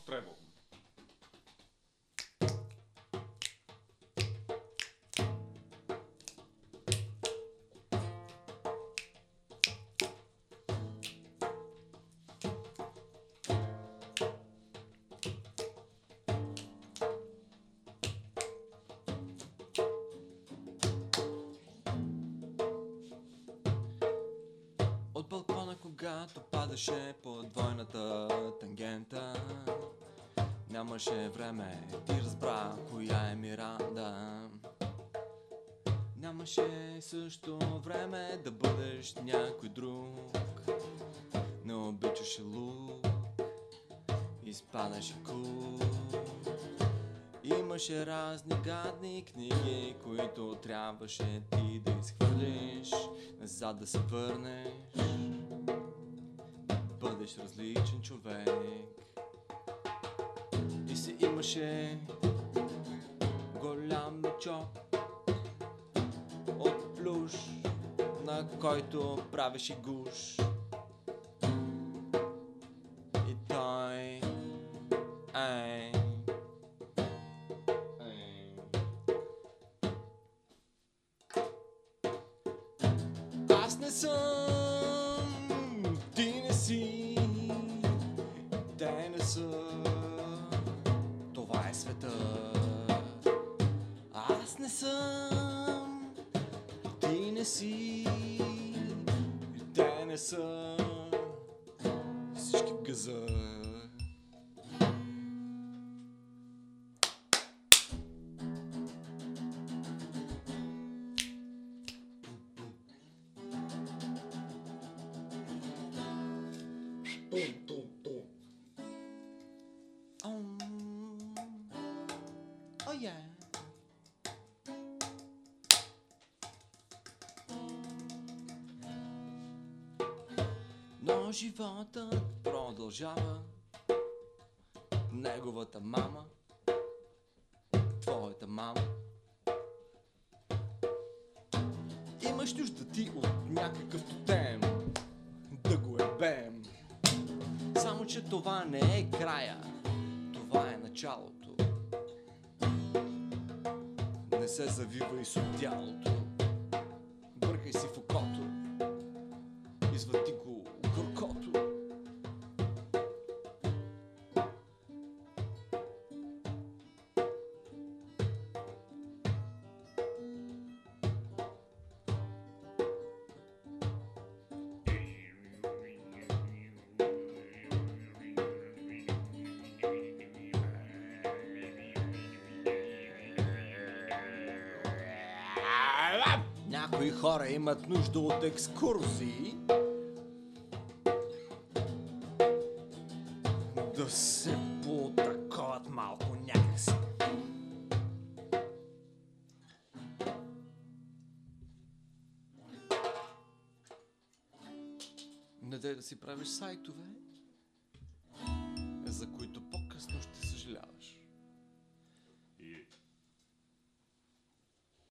trebou. Когато падаше по двойната тангента. Нямаше време, ти разбра коя е Миранда. Нямаше също време да бъдеш някой друг. Не обичаше лук, изпадаше кук. Имаше разни гадни книги, които трябваше ти да изхвърлиш, назад да се върнеш, бъдеш различен човек. И си имаше голям мечок от плюш, на който правеше гуш. И той е Аз не съм, света. Аз не съм, ти не си, те не са, всички газа. Um, oh yeah. Но животът продължава. Неговата мама, твоята мама. Имаш нужда ти от някакъв тотем, да го ебем. Само, че това не е края, това е началото. Се завивай с отдялото, бъркай си в окото, извади го Някои хора имат нужда от екскурзии. Да се потраковат малко някакси. Не дай да си правиш сайтове.